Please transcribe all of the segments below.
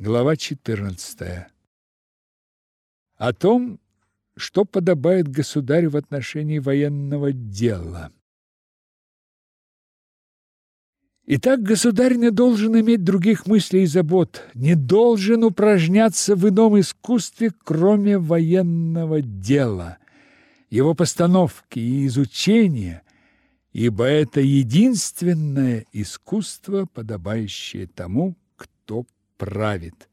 Глава 14. О том, что подобает государю в отношении военного дела. Итак, государь не должен иметь других мыслей и забот, не должен упражняться в ином искусстве, кроме военного дела, его постановки и изучения, ибо это единственное искусство, подобающее тому, кто правит.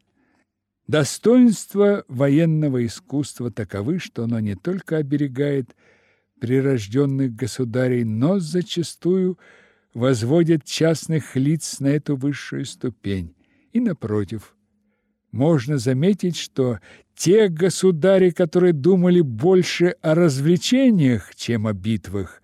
Достоинства военного искусства таковы, что оно не только оберегает прирожденных государей, но зачастую возводит частных лиц на эту высшую ступень. И напротив, можно заметить, что те государи, которые думали больше о развлечениях, чем о битвах,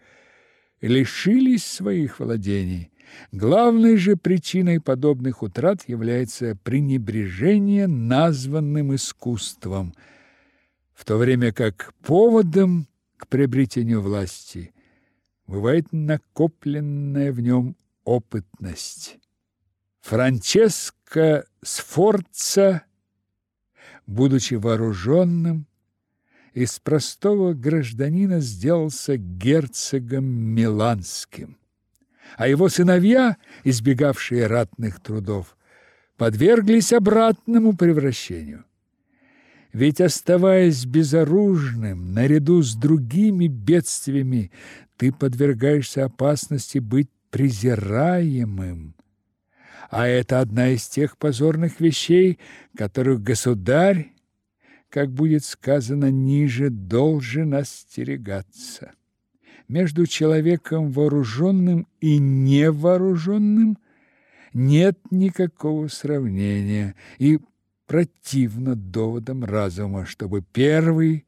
лишились своих владений. Главной же причиной подобных утрат является пренебрежение названным искусством, в то время как поводом к приобретению власти бывает накопленная в нем опытность. Франческо Сфорца, будучи вооруженным, из простого гражданина сделался герцогом Миланским а его сыновья, избегавшие ратных трудов, подверглись обратному превращению. Ведь оставаясь безоружным, наряду с другими бедствиями, ты подвергаешься опасности быть презираемым. А это одна из тех позорных вещей, которых государь, как будет сказано ниже, должен остерегаться между человеком вооруженным и невооруженным нет никакого сравнения, и противно доводам разума, чтобы первый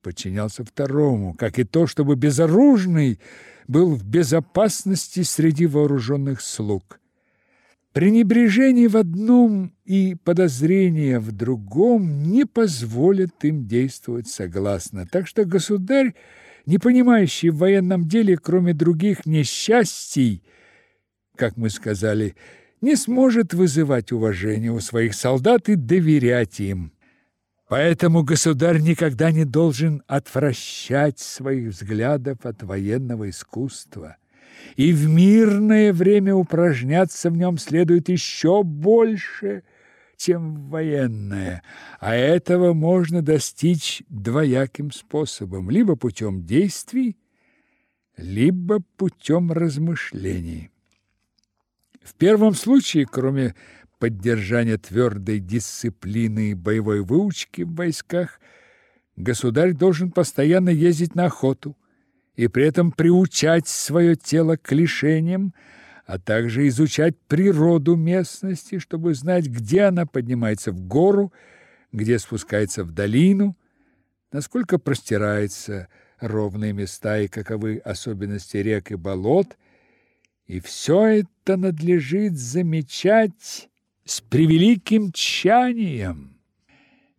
подчинялся второму, как и то, чтобы безоружный был в безопасности среди вооруженных слуг. Пренебрежение в одном и подозрение в другом не позволят им действовать согласно. Так что государь не понимающий в военном деле, кроме других несчастий, как мы сказали, не сможет вызывать уважение у своих солдат и доверять им. Поэтому государь никогда не должен отвращать своих взглядов от военного искусства. И в мирное время упражняться в нем следует еще больше – чем военное, а этого можно достичь двояким способом, либо путем действий, либо путем размышлений. В первом случае, кроме поддержания твердой дисциплины и боевой выучки в войсках, государь должен постоянно ездить на охоту и при этом приучать свое тело к лишениям, а также изучать природу местности, чтобы знать, где она поднимается в гору, где спускается в долину, насколько простираются ровные места и каковы особенности рек и болот. И все это надлежит замечать с превеликим тщанием.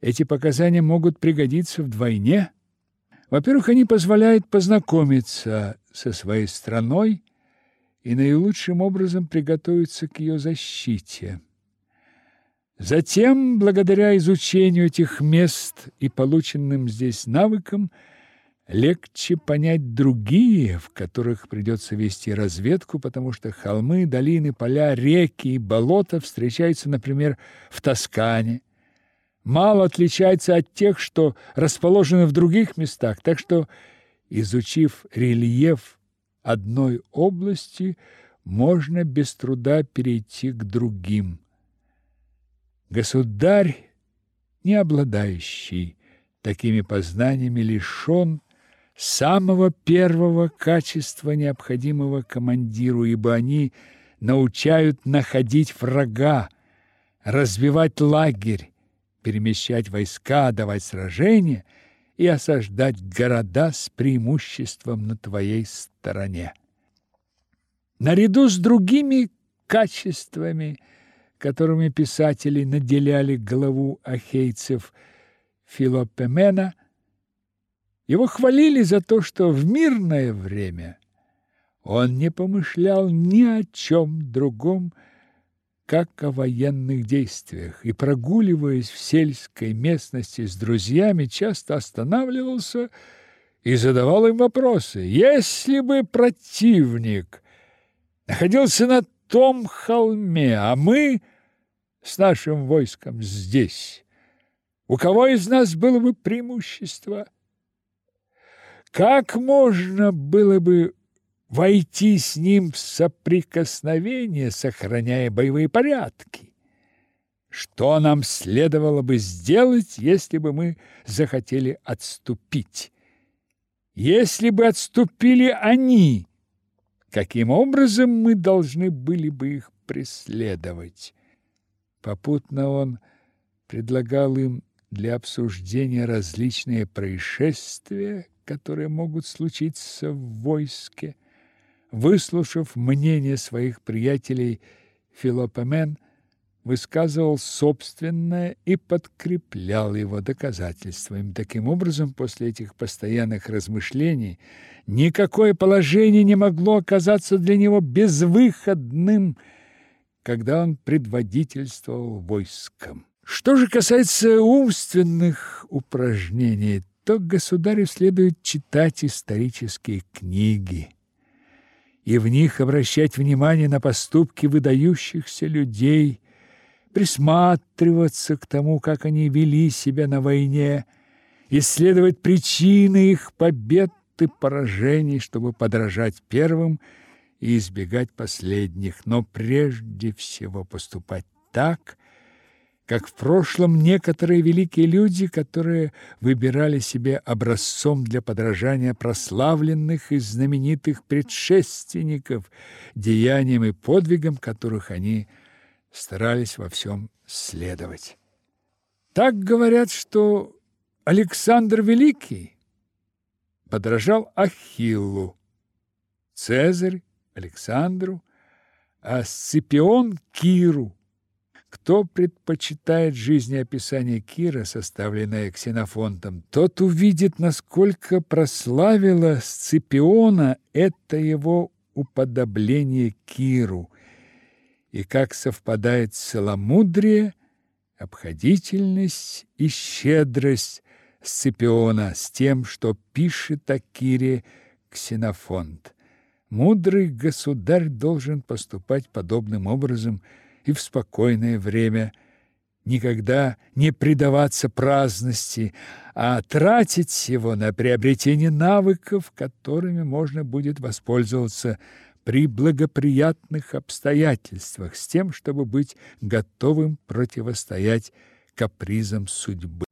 Эти показания могут пригодиться вдвойне. Во-первых, они позволяют познакомиться со своей страной, и наилучшим образом приготовиться к ее защите. Затем, благодаря изучению этих мест и полученным здесь навыкам, легче понять другие, в которых придется вести разведку, потому что холмы, долины, поля, реки и болота встречаются, например, в Тоскане. Мало отличается от тех, что расположены в других местах, так что, изучив рельеф одной области можно без труда перейти к другим. Государь, не обладающий такими познаниями, лишен самого первого качества, необходимого командиру, ибо они научают находить врага, разбивать лагерь, перемещать войска, давать сражения – и осаждать города с преимуществом на твоей стороне. Наряду с другими качествами, которыми писатели наделяли главу ахейцев Филопемена, его хвалили за то, что в мирное время он не помышлял ни о чем другом, как о военных действиях, и, прогуливаясь в сельской местности с друзьями, часто останавливался и задавал им вопросы. Если бы противник находился на том холме, а мы с нашим войском здесь, у кого из нас было бы преимущество? Как можно было бы войти с ним в соприкосновение, сохраняя боевые порядки. Что нам следовало бы сделать, если бы мы захотели отступить? Если бы отступили они, каким образом мы должны были бы их преследовать? Попутно он предлагал им для обсуждения различные происшествия, которые могут случиться в войске, Выслушав мнение своих приятелей, Филопомен высказывал собственное и подкреплял его доказательствами. Таким образом, после этих постоянных размышлений никакое положение не могло оказаться для него безвыходным, когда он предводительствовал войском. Что же касается умственных упражнений, то государю следует читать исторические книги и в них обращать внимание на поступки выдающихся людей, присматриваться к тому, как они вели себя на войне, исследовать причины их побед и поражений, чтобы подражать первым и избегать последних, но прежде всего поступать так, как в прошлом некоторые великие люди, которые выбирали себе образцом для подражания прославленных и знаменитых предшественников, деяниям и подвигам которых они старались во всем следовать. Так говорят, что Александр Великий подражал Ахиллу, Цезарь Александру, а Сципион Киру, кто предпочитает жизнеописание Кира, составленное Ксенофонтом, тот увидит, насколько прославило Сципиона это его уподобление Киру, и как совпадает целомудрие, обходительность и щедрость Сципиона с тем, что пишет о Кире Ксенофонт. Мудрый государь должен поступать подобным образом – и в спокойное время никогда не предаваться праздности, а тратить его на приобретение навыков, которыми можно будет воспользоваться при благоприятных обстоятельствах, с тем, чтобы быть готовым противостоять капризам судьбы.